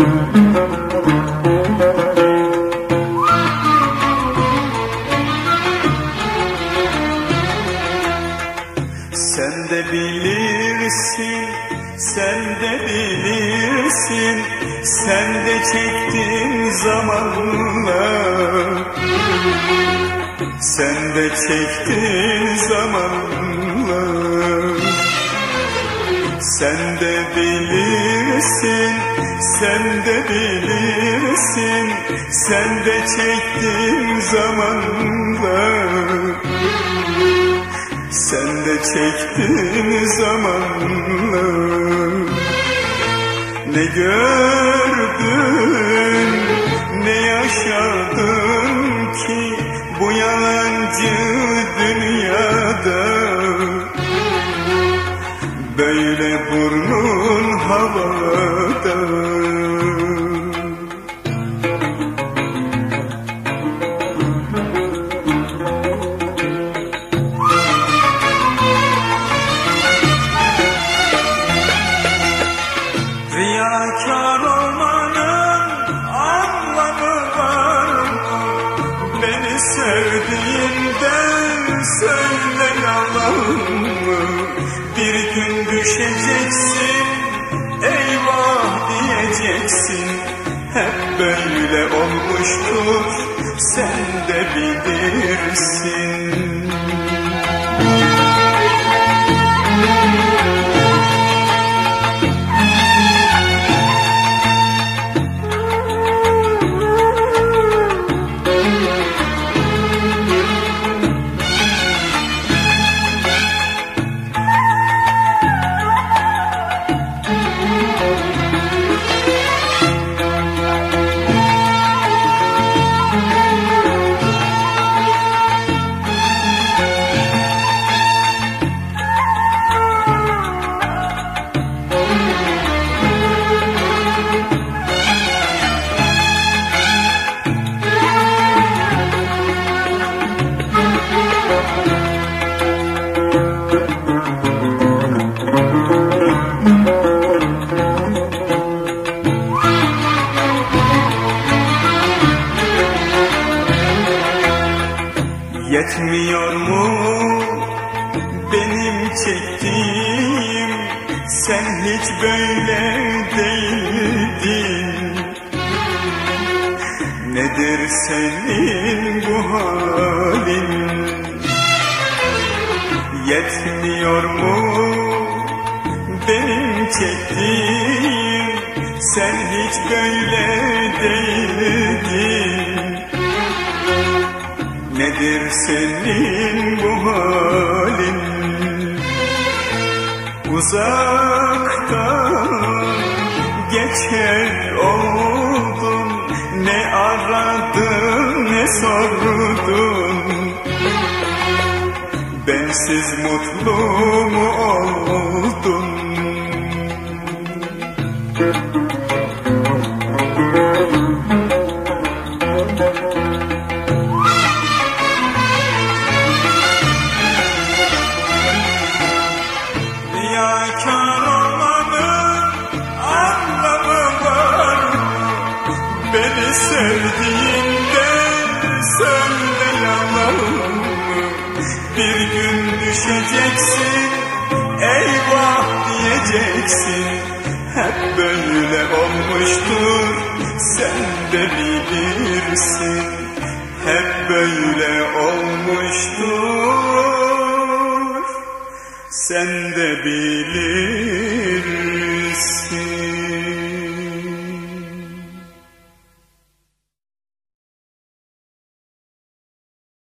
Sen de bilirsin, sen de bilirsin Sen de çektin zamanla Sen de çektin zamanla Sen de bilirsin, sen de bilirsin. Sen de çektin zamanla. Sen de çektin zamanla. Ne gördün ne yaşadın ki Bu yalancı sevdiğinden söyle yalan mı? Bir gün düşeceksin, diyeceksin. Hep böyle olmuştur, sen de bilirsin. Yetmiyor mu benim çektiğim? Sen hiç böyle değildin. Nedir senin bu halin? Yetmiyor mu benim çektiğim? Sen hiç böyle değildin Nedir senin bu halin. Uzaktan geçer oldum Ne aradın ne sordun. Bensiz mutlu mu oldun Söyle yalan mı? Bir gün düşeceksin, eyvah diyeceksin. Hep böyle olmuştur, sen de bilirsin. Hep böyle olmuştur. Sen de bilirsin